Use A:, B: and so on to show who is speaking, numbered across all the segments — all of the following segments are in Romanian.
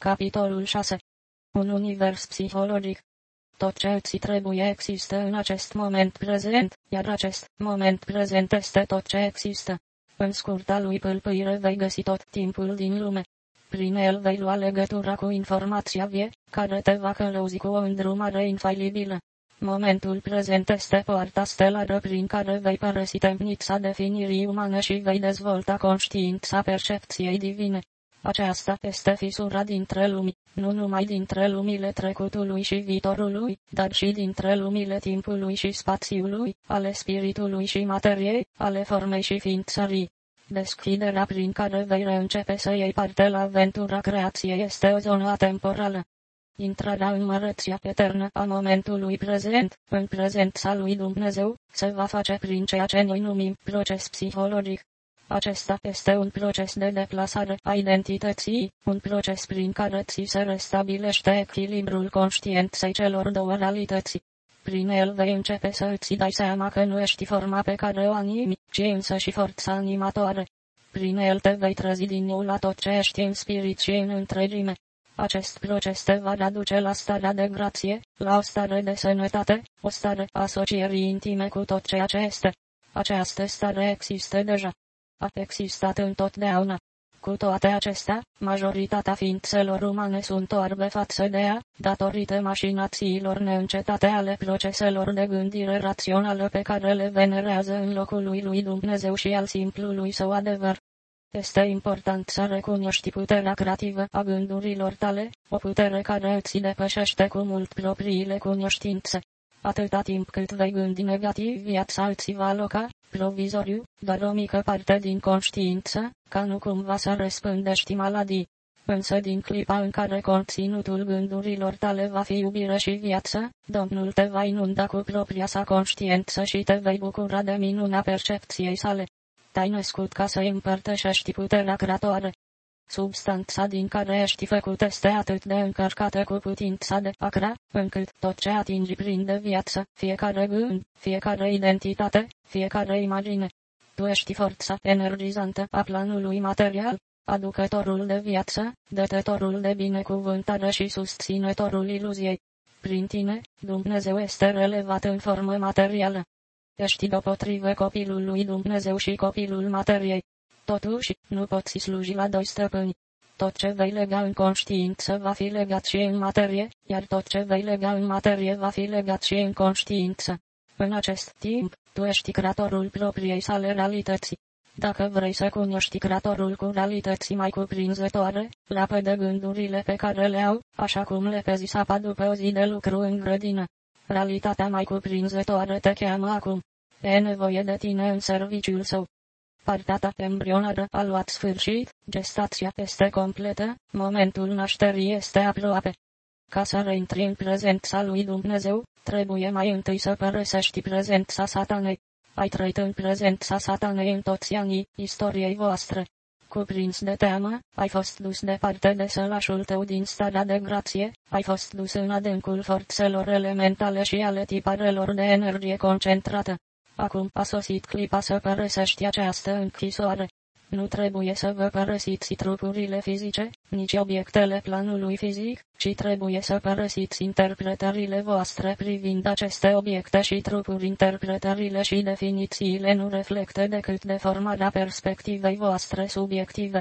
A: Capitolul 6 Un univers psihologic tot ce ți trebuie există în acest moment prezent, iar acest moment prezent este tot ce există. În scurta lui pâlpâire vei găsi tot timpul din lume. Prin el vei lua legătura cu informația vie, care te va călăuzi cu o îndrumare infailibilă. Momentul prezent este poarta stelară prin care vei părăsi temnița definirii umane și vei dezvolta conștiința percepției divine. Aceasta este fisura dintre lumi, nu numai dintre lumile trecutului și viitorului, dar și dintre lumile timpului și spațiului, ale spiritului și materiei, ale formei și ființării. Deschiderea prin care vei reîncepe să iei parte la aventura creației este o zonă atemporală. Intrarea în mărăția eternă a momentului prezent, în prezența lui Dumnezeu, se va face prin ceea ce noi numim proces psihologic. Acesta este un proces de deplasare a identității, un proces prin care ți se restabilește echilibrul conștienței celor două realități. Prin el vei începe să îți dai seama că nu ești forma pe care o animi, ci însă și forța animatoare. Prin el te vei trezi din nou la tot ce ești în spirit și în întregime. Acest proces te va aduce la starea de grație, la o stare de sănătate, o stare asocierii intime cu tot ceea ce este. Această stare există deja. A existat întotdeauna. Cu toate acestea, majoritatea ființelor umane sunt orbe față de ea, datorită mașinațiilor neîncetate ale proceselor de gândire rațională pe care le venerează în locul lui lui Dumnezeu și al simplului său adevăr. Este important să recunoști puterea creativă a gândurilor tale, o putere care îți depășește cu mult propriile cunoștințe. Atâta timp cât vei gândi negativ, viața îți va aloca, provizoriu, doar o mică parte din conștiință, ca nu cumva să răspândești maladii. Însă din clipa în care conținutul gândurilor tale va fi iubire și viață, Domnul te va inunda cu propria sa conștiință și te vei bucura de minunea percepției sale. Te-ai născut ca să împărtășești puterea creatoare. Substanța din care ești făcut este atât de încărcată cu putința de acra, încât tot ce atingi prinde viață, fiecare gând, fiecare identitate, fiecare imagine. Tu ești forța energizantă a planului material, aducătorul de viață, dătătorul de binecuvântare și susținătorul iluziei. Prin tine, Dumnezeu este relevat în formă materială. Ești deopotrivă copilul lui Dumnezeu și copilul materiei. Totuși, nu poți sluji la doi stăpâni. Tot ce vei lega în conștiință va fi legat și în materie, iar tot ce vei lega în materie va fi legat și în conștiință. În acest timp, tu ești creatorul propriei sale realități. Dacă vrei să cunoști creatorul cu realități mai cuprinzătoare, lapă gândurile pe care le au, așa cum le pezi sapa după o zi de lucru în grădină. Realitatea mai cuprinzătoare te cheamă acum. E nevoie de tine în serviciul său. Partea ta embrionară a luat sfârșit, gestația este completă, momentul nașterii este aproape. Ca să reintri în prezența lui Dumnezeu, trebuie mai întâi să părăsești prezența satanei. Ai trăit în prezența satanei în toți anii istoriei voastre. Cuprins de teamă, ai fost dus departe de sălașul tău din starea de grație, ai fost dus în adâncul forțelor elementale și ale tiparelor de energie concentrată. Acum a sosit clipa să părăsești această închisoare. Nu trebuie să vă părăsiți trupurile fizice, nici obiectele planului fizic, ci trebuie să părăsiți interpretările voastre privind aceste obiecte și trupuri. Interpretările și definițiile nu reflectă decât deformarea perspectivei voastre subiective.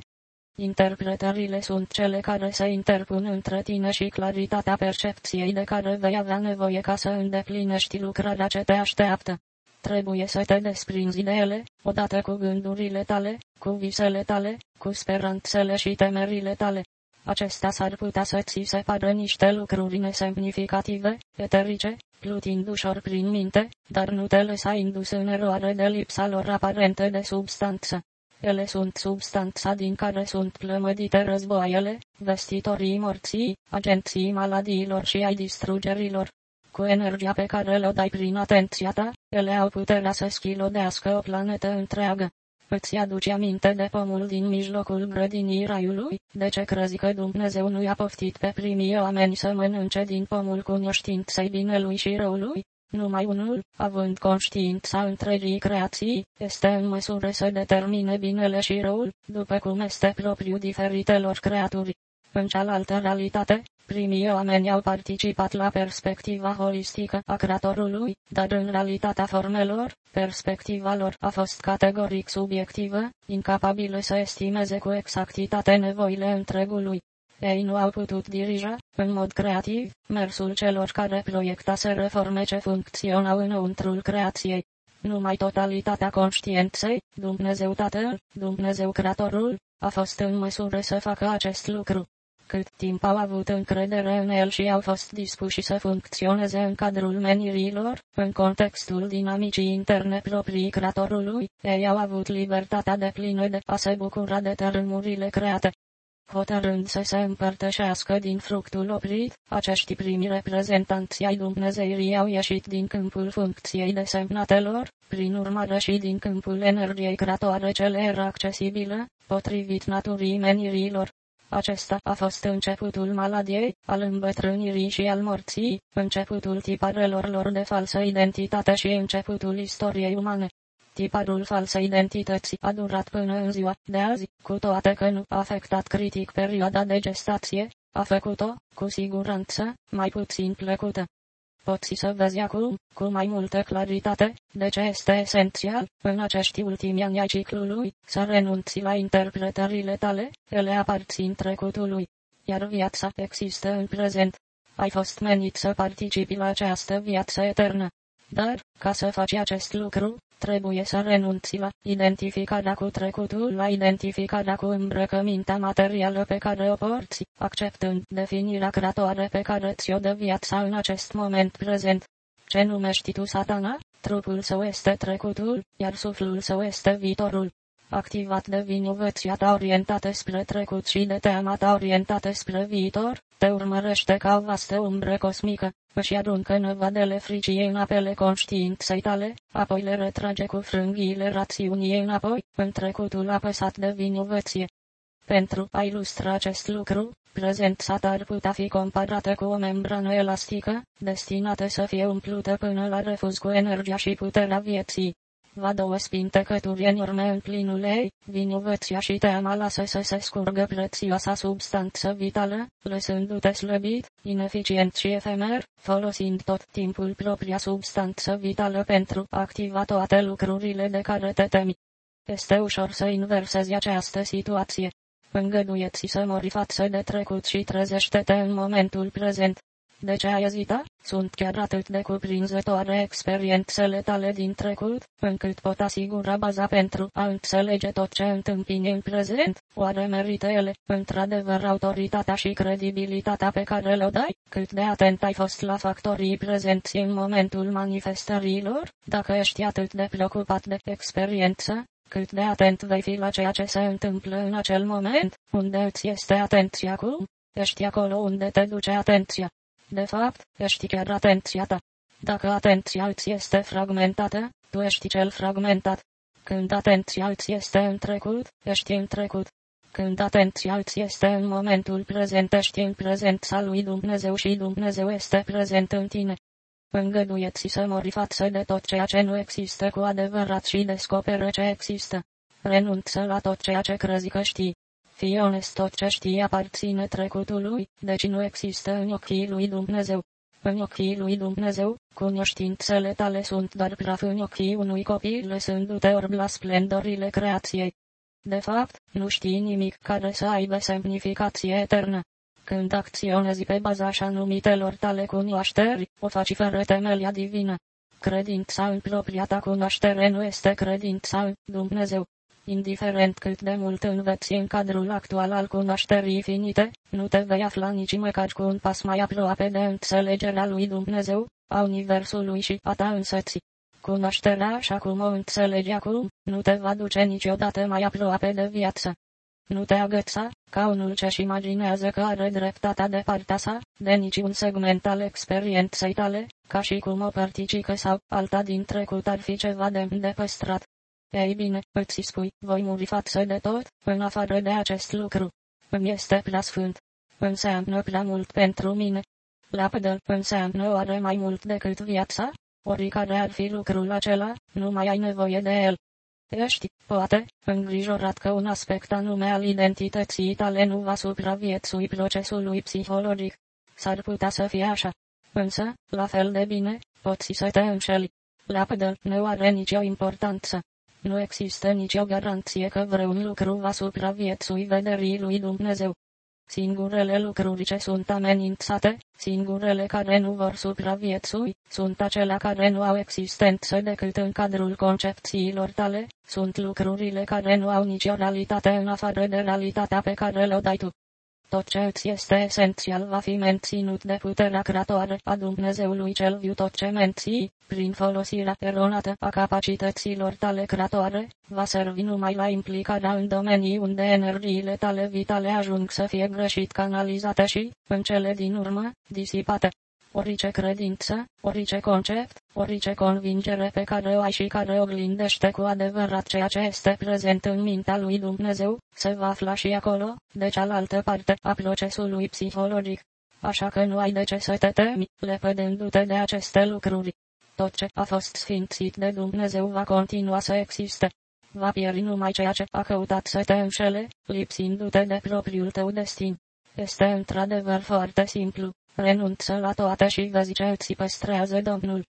A: Interpretările sunt cele care se interpun între tine și claritatea percepției de care vei avea nevoie ca să îndeplinești lucrarea ce te așteaptă. Trebuie să te desprinzi de ele, odată cu gândurile tale, cu visele tale, cu speranțele și temerile tale. Acestea s-ar putea să ți se pară niște lucruri nesemnificative, eterice, plutind ușor prin minte, dar nu te lăsa indus în eroare de lipsa lor aparente de substanță. Ele sunt substanța din care sunt plămădite războaiele, vestitorii morții, agenții maladiilor și ai distrugerilor cu energia pe care le dai prin atenția ta, ele au puterea să schilodească o planetă întreagă. Îți aduci aminte de pomul din mijlocul grădinii raiului, de ce crezi că Dumnezeu nu i-a poftit pe primii oameni să mănânce din pomul cunoștinței binelui și răului? Numai unul, având conștiința întregii creații, este în măsură să determine binele și răul, după cum este propriu diferitelor creaturi. În cealaltă realitate, primii oameni au participat la perspectiva holistică a creatorului, dar în realitatea formelor, perspectiva lor a fost categoric subiectivă, incapabilă să estimeze cu exactitate nevoile întregului. Ei nu au putut dirija, în mod creativ, mersul celor care proiectaseră forme ce funcționau înăuntrul creației. Numai totalitatea conștiinței, Dumnezeu Tatăl, Dumnezeu Creatorul, a fost în măsură să facă acest lucru. Cât timp au avut încredere în el și au fost dispuși să funcționeze în cadrul menirilor, în contextul dinamicii interne proprii creatorului, ei au avut libertatea de plină de a se bucura de tărâmurile create hotărând să se împărtășească din fructul oprit, acești primi reprezentanți ai Dumnezeirii au ieșit din câmpul funcției desemnatelor, prin urmare și din câmpul energiei creatoare cele era accesibile, potrivit naturii menirilor. Acesta a fost începutul maladiei, al îmbătrânirii și al morții, începutul tiparelor lor de falsă identitate și începutul istoriei umane. Tiparul falsei identități a durat până în ziua de azi, cu toate că nu a afectat critic perioada de gestație, a făcut-o, cu siguranță, mai puțin plăcută. Poți să vezi acum, cu mai multă claritate, de ce este esențial, în acești ultimi ani ai ciclului, să renunți la interpretările tale, ele aparțin trecutului, iar viața există în prezent. Ai fost menit să participi la această viață eternă. Dar, ca să faci acest lucru, trebuie să renunți la identificarea cu trecutul, la identificarea cu îmbrăcămintea materială pe care o porți, acceptând definirea creatoare pe care ți-o dă viața în acest moment prezent. Ce numești tu satana? Trupul său este trecutul, iar suflul său este viitorul activat de vinovăția ta orientată spre trecut și de teama ta orientată spre viitor, te urmărește ca o vastă umbră cosmică, își aruncă năvadele friciei în apele conștiinței tale, apoi le retrage cu frânghiile rațiunii înapoi, în trecutul apăsat de vinovăție. Pentru a ilustra acest lucru, prezența ar putea fi comparată cu o membrană elastică, destinată să fie umplută până la refuz cu energia și puterea vieții va două spintecături enorme în plinul ei, vinovăția și teama lasă să se scurgă prețioasa substanță vitală, lăsându-te slăbit, ineficient și efemer, folosind tot timpul propria substanță vitală pentru a activa toate lucrurile de care te temi. Este ușor să inversezi această situație. Îngăduieți să mori față de trecut și trezește-te în momentul prezent. De ce ai ezita? Sunt chiar atât de cuprinzătoare experiențele tale din trecut, încât pot asigura baza pentru a înțelege tot ce întâmpini în prezent. Oare merită ele, într-adevăr, autoritatea și credibilitatea pe care le dai? Cât de atent ai fost la factorii prezenți în momentul manifestărilor? Dacă ești atât de preocupat de experiență, cât de atent vei fi la ceea ce se întâmplă în acel moment, unde îți este atenția acum? Ești acolo unde te duce atenția. De fapt, ești chiar atenția ta. Dacă atenția îți este fragmentată, tu ești cel fragmentat. Când atenția îți este în trecut, ești în trecut. Când atenția îți este în momentul prezent, ești în prezența lui Dumnezeu și Dumnezeu este prezent în tine. Îngăduieți să mori față de tot ceea ce nu există cu adevărat și descoperă ce există. Renunță la tot ceea ce crezi că știi. Fie onest tot ce știe aparține trecutului, deci nu există în ochii lui Dumnezeu. În ochii lui Dumnezeu, cunoștințele tale sunt doar praf în ochii unui copil lăsându-te orb la splendorile creației. De fapt, nu știi nimic care să aibă semnificație eternă. Când acționezi pe baza așa numitelor tale cunoașteri, o faci fără temelia divină. Credința în propria ta cunoaștere nu este credința în Dumnezeu. Indiferent cât de mult înveți în cadrul actual al cunoașterii finite, nu te vei afla nici măcar cu un pas mai aproape de înțelegerea lui Dumnezeu, a Universului și a ta însăți. Cunoașterea așa cum o înțelegi acum, nu te va duce niciodată mai aproape de viață. Nu te agăța, ca unul ce-și imaginează că are dreptatea de partea sa, de niciun segment al experienței tale, ca și cum o particică sau alta din trecut ar fi ceva de păstrat. Ei bine, îți spui, voi muri față de tot, în afară de acest lucru. Îmi este prea sfânt. Înseamnă prea mult pentru mine. Lapădă înseamnă oare mai mult decât viața? Oricare ar fi lucrul acela, nu mai ai nevoie de el. Ești, poate, îngrijorat că un aspect anume al identității tale nu va supraviețui procesului psihologic. S-ar putea să fie așa. Însă, la fel de bine, poți să te înșeli. Lapădă nu are nicio importanță. Nu există nicio garanție că vreun lucru va supraviețui vederii lui Dumnezeu. Singurele lucruri ce sunt amenințate, singurele care nu vor supraviețui, sunt acelea care nu au existență decât în cadrul concepțiilor tale, sunt lucrurile care nu au nicio realitate în afară de realitatea pe care le dai tu. Tot ce îți este esențial va fi menținut de puterea creatoare a Dumnezeului cel viu. Tot ce menții, prin folosirea eronată a capacităților tale creatoare, va servi numai la implicarea în domenii unde energiile tale vitale ajung să fie greșit canalizate și, în cele din urmă, disipate orice credință, orice concept, orice convingere pe care o ai și care oglindește cu adevărat ceea ce este prezent în mintea lui Dumnezeu, se va afla și acolo, de cealaltă parte a procesului psihologic. Așa că nu ai de ce să te temi, lepădându-te de aceste lucruri. Tot ce a fost sfințit de Dumnezeu va continua să existe. Va pieri numai ceea ce a căutat să te înșele, lipsindu-te de propriul tău destin. Este într-adevăr foarte simplu renunță la toate și vezi ce îți păstrează Domnul.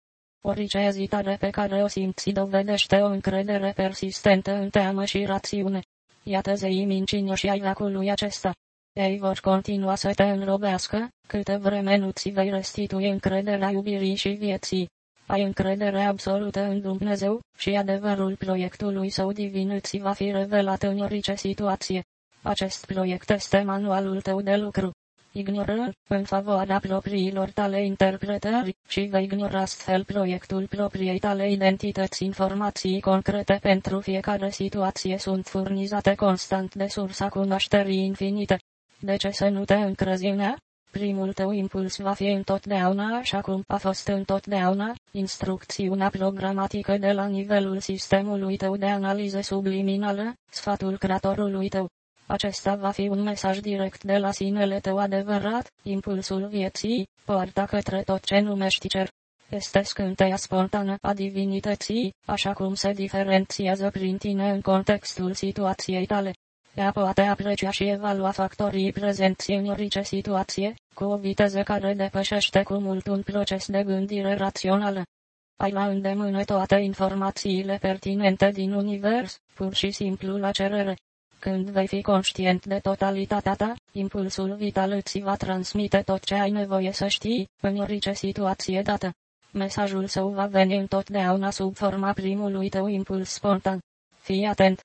A: Orice ezitare pe care o simți dovedește o încredere persistentă în teamă și rațiune. Iată zeii mincinoși ai lacului acesta. Ei vor continua să te înrobească, câte vreme nu-ți vei restitui încrederea iubirii și vieții. Ai încredere absolută în Dumnezeu și adevărul proiectului său divin îți va fi revelat în orice situație. Acest proiect este manualul tău de lucru ignoră, în favoarea propriilor tale interpretări, și vei ignora astfel proiectul propriei tale identități informații concrete pentru fiecare situație sunt furnizate constant de sursa cunoașterii infinite. De ce să nu te încrezi în ea? Primul tău impuls va fi întotdeauna așa cum a fost întotdeauna, instrucțiunea programatică de la nivelul sistemului tău de analiză subliminală, sfatul creatorului tău. Acesta va fi un mesaj direct de la sinele tău adevărat, impulsul vieții, poarta către tot ce numești cer. Este scânteia spontană a divinității, așa cum se diferențiază prin tine în contextul situației tale. Ea poate aprecia și evalua factorii prezenți în orice situație, cu o viteză care depășește cu mult un proces de gândire rațională. Ai la îndemână toate informațiile pertinente din univers, pur și simplu la cerere. Când vei fi conștient de totalitatea ta, impulsul vital îți va transmite tot ce ai nevoie să știi, în orice situație dată. Mesajul său va veni întotdeauna sub forma primului tău impuls spontan. Fii atent,